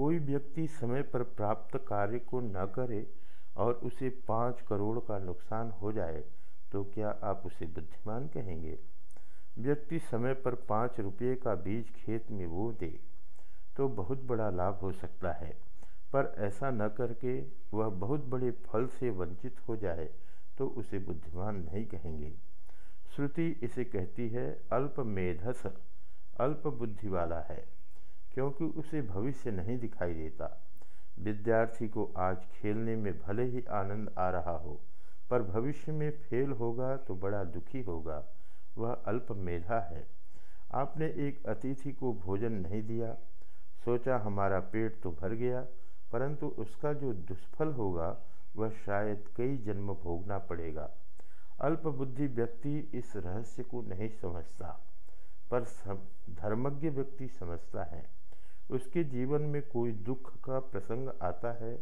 कोई व्यक्ति समय पर प्राप्त कार्य को न करे और उसे पाँच करोड़ का नुकसान हो जाए तो क्या आप उसे बुद्धिमान कहेंगे? व्यक्ति समय पर पाँच रुपये का बीज खेत में बो दे तो बहुत बड़ा लाभ हो सकता है। पर ऐसा न करके वह बहुत बड़े फल से वंचित हो जाए तो उसे बुद्धिमान नहीं कहेंगे। श्रुति इसे कहती है, अल्प मेधस, अल्प बुद्धि वाला है। क्योंकि उसे भविष्य नहीं दिखाई देता। विद्यार्थी को आज खेलने में भले ही आनंद आ रहा हो, पर भविष्य में फेल होगा तो बड़ा दुखी होगा। वह अल्प मेधा है। आपने एक अतिथि को भोजन नहीं दिया। सोचा हमारा पेट तो भर गया, परंतु उसका जो दुष्फल होगा, वह शायद कई जन्म भोगना पड़ेगा। अल्पबुद्धि व्यक्ति इस रहस्य को नहीं समझता, पर धर्मज्ञ व्यक्ति समझता है। उसके जीवन में कोई दुख का प्रसंग आता है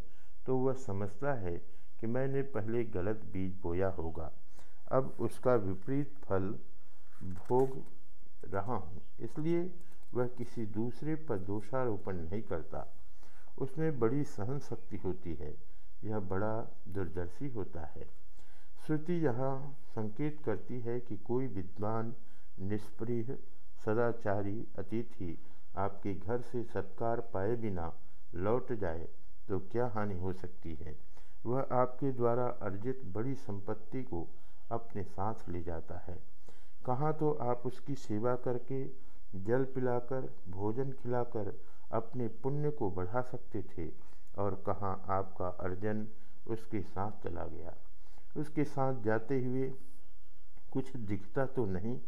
तो वह समझता है कि मैंने पहले गलत बीज बोया होगा। अब उसका विपरीत फल भोग रहा हूँ, इसलिए वह किसी दूसरे पर दोषारोपण नहीं करता। उसमें बड़ी सहन शक्ति होती है, यह बड़ा दूरदर्शी होता है। श्रुति यहाँ संकेत करती है कि कोई विद्वान निष्प्रिय, सदाचारी अतिथि आपके घर से सत्कार पाए बिना लौट जाए तो क्या हानि हो सकती है? वह आपके द्वारा अर्जित बड़ी संपत्ति को अपने साथ ले जाता है। कहाँ तो आप उसकी सेवा करके जल पिलाकर, भोजन खिलाकर अपने पुण्य को बढ़ा सकते थे और कहाँ आपका अर्जन उसके साथ चला गया। उसके साथ जाते हुए कुछ दिखता तो नहीं,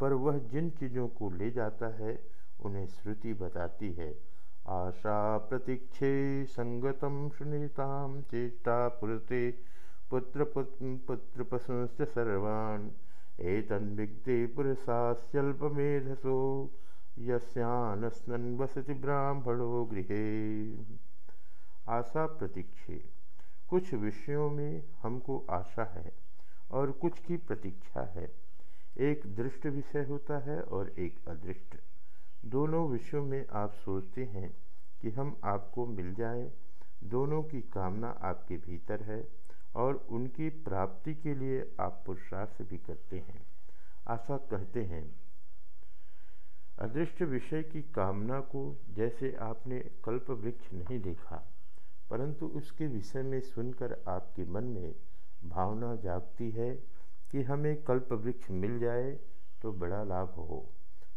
पर वह जिन चीज़ों को ले जाता है उन्हें श्रुति बताती है। आशा प्रतीक्षे संगतम सुनीताम चेष्टा पुरते पुत्र पुत्र पशुश्च सर्वान्। एतन्विग्धे पुरुषास्यल्पमेधसो यस्यानस्नन् वसति ब्राह्मणो गृहे। आशा प्रतीक्षे, कुछ विषयों में हमको आशा है और कुछ की प्रतीक्षा है। एक दृष्ट विषय होता है और एक अदृष्ट। दोनों विषयों में आप सोचते हैं कि हम आपको मिल जाएँ, दोनों की कामना आपके भीतर है और उनकी प्राप्ति के लिए आप पुरुषार्थ भी करते हैं। आशा कहते हैं अदृष्ट विषय की कामना को जैसे आपने कल्प वृक्ष नहीं देखा परंतु उसके विषय में सुनकर आपके मन में भावना जागती है कि हमें कल्प वृक्ष मिल जाए तो बड़ा लाभ हो।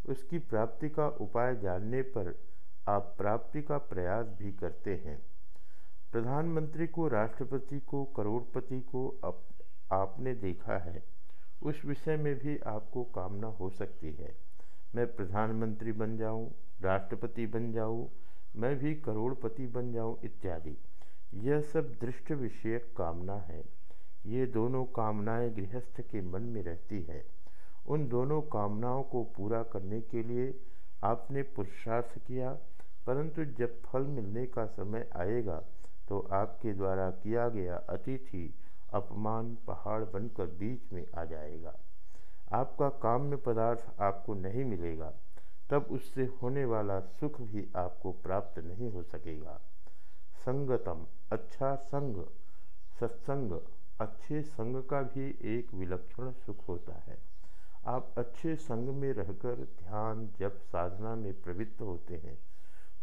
उसकी प्राप्ति का उपाय जानने पर आप प्राप्ति का प्रयास भी करते हैं। प्रधानमंत्री को राष्ट्रपति को करोड़पति को अप, आपने देखा है। उस विषय में भी आपको कामना हो सकती है। मैं प्रधानमंत्री बन जाऊँ, राष्ट्रपति बन जाऊँ, मैं भी करोड़पति बन जाऊँ इत्यादि। यह सब दृष्ट विषयक कामना है। ये दोनों कामनाएँ गृहस्थ के मन में रहती है। उन दोनों कामनाओं को पूरा करने के लिए आपने पुरुषार्थ किया, परंतु जब फल मिलने का समय आएगा तो आपके द्वारा किया गया अतिथि अपमान पहाड़ बनकर बीच में आ जाएगा। आपका काम्य पदार्थ आपको नहीं मिलेगा, तब उससे होने वाला सुख भी आपको प्राप्त नहीं हो सकेगा। संगतम अच्छा संग, सत्संग, अच्छे संग का भी एक विलक्षण सुख होता है। आप अच्छे संग में रहकर ध्यान जब साधना में प्रवृत्त होते हैं।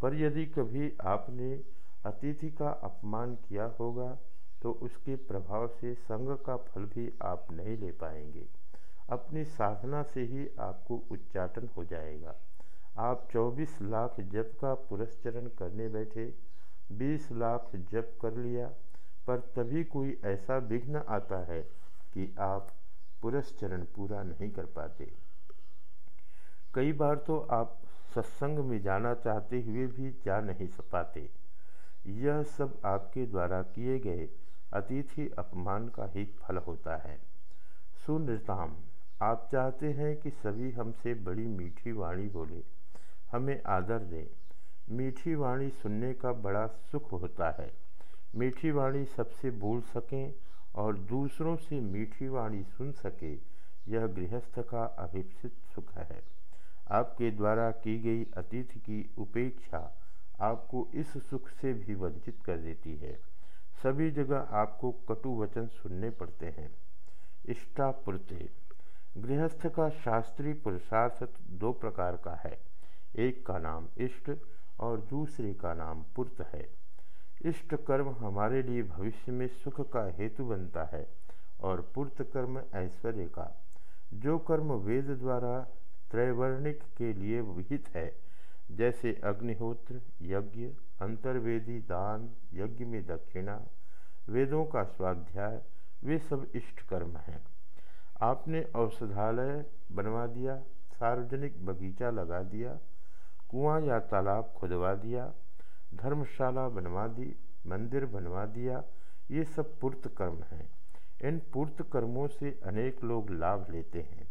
पर यदि कभी आपने अतिथि का अपमान किया होगा तो उसके प्रभाव से संग का फल भी आप नहीं ले पाएँगे। अपनी साधना से ही आपको उच्चाटन हो जाएगा। आप 24 लाख जप का पुरस्चरण करने बैठे 20 लाख जप कर लिया, पर तभी कोई ऐसा विघ्न आता है कि आप पुरस्चरण पूरा नहीं कर पाते। कई बार तो आप सत्संग में जाना चाहते हुए भी जा नहीं पाते। यह सब आपके द्वारा किए गए अतिथि अपमान का ही फल होता है। सुनृताम, आप चाहते हैं कि सभी हमसे बड़ी मीठी वाणी बोले, हमें आदर दें। मीठी वाणी सुनने का बड़ा सुख होता है। मीठी वाणी सबसे बोल सकें और दूसरों से मीठी वाणी सुन सके, यह गृहस्थ का अभिप्सित सुख है। आपके द्वारा की गई अतिथि की उपेक्षा आपको इस सुख से भी वंचित कर देती है। सभी जगह आपको कटु वचन सुनने पड़ते हैं। इष्टापुरते। गृहस्थ का शास्त्रीय पुरुषार्थ दो प्रकार का है। एक का नाम इष्ट और दूसरे का नाम पुरत है। इष्ट कर्म हमारे लिए भविष्य में सुख का हेतु बनता है और पुर्त कर्म ऐश्वर्य का। जो कर्म वेद द्वारा त्रैवर्णिक के लिए विहित है, जैसे अग्निहोत्र, यज्ञ, अंतर्वेदी, दान, यज्ञ में दक्षिणा, वेदों का स्वाध्याय, वे सब इष्ट कर्म हैं। आपने औषधालय बनवा दिया, सार्वजनिक बगीचा लगा दिया, कुआँ या तालाब खुदवा दिया धर्मशाला बनवा दी, मंदिर बनवा दिया, ये सब पूर्त कर्म हैं। इन पूर्त कर्मों से अनेक लोग लाभ लेते हैं।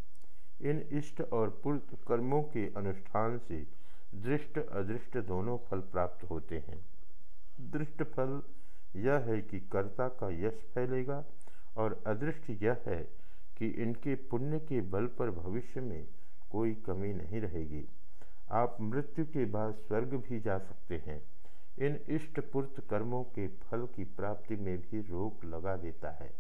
इन इष्ट और पूर्त कर्मों के अनुष्ठान से दृष्ट अदृष्ट दोनों फल प्राप्त होते हैं। दृष्ट फल यह है कि कर्ता का यश फैलेगा और अदृष्ट यह है कि इनके पुण्य के बल पर भविष्य में कोई कमी नहीं रहेगी। आप मृत्यु के बाद स्वर्ग भी जा सकते हैं। इन इष्टपूर्त कर्मों के फल की प्राप्ति में भी रोक लगा देता है।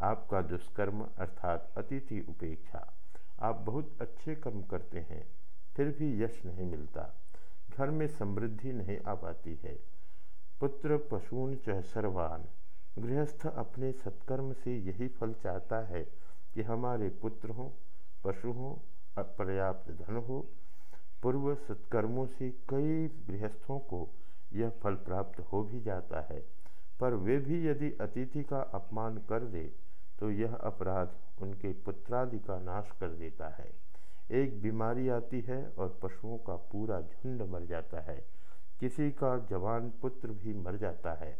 आपका दुष्कर्म अर्थात अतिथि उपेक्षा। आप बहुत अच्छे कर्म करते हैं, फिर भी यश नहीं मिलता। घर में समृद्धि नहीं आ पाती है। पुत्र पशून च सर्वान। गृहस्थ अपने सत्कर्म से यही फल चाहता है कि हमारे पुत्र हों, पशु हों पर्याप्त धन हो। पूर्व सत्कर्मों से कई गृहस्थों को यह फल प्राप्त हो भी जाता है। पर वे भी यदि अतिथि का अपमान कर दे तो यह अपराध उनके पुत्रादि का नाश कर देता है। एक बीमारी आती है और पशुओं का पूरा झुंड मर जाता है। किसी का जवान पुत्र भी मर जाता है।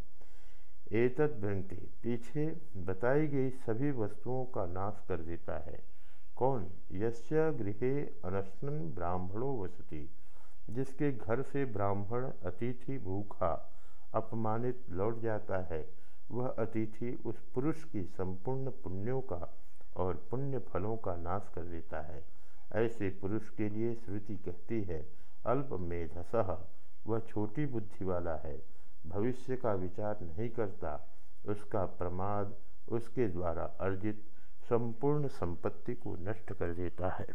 एतद भ्रंति पीछे बताई गई सभी वस्तुओं का नाश कर देता है। कौन? यस्य गृहे अनशन ब्राह्मणों वसती। जिसके घर से ब्राह्मण अतिथि भूखा, अपमानित लौट जाता है, वह अतिथि उस पुरुष की संपूर्ण पुण्यों का और पुण्य फलों का नाश कर देता है। ऐसे पुरुष के लिए श्रुति कहती है, अल्प मेधसह वह छोटी बुद्धि वाला है, भविष्य का विचार नहीं करता, उसका प्रमाद उसके द्वारा अर्जित संपूर्ण संपत्ति को नष्ट कर देता है।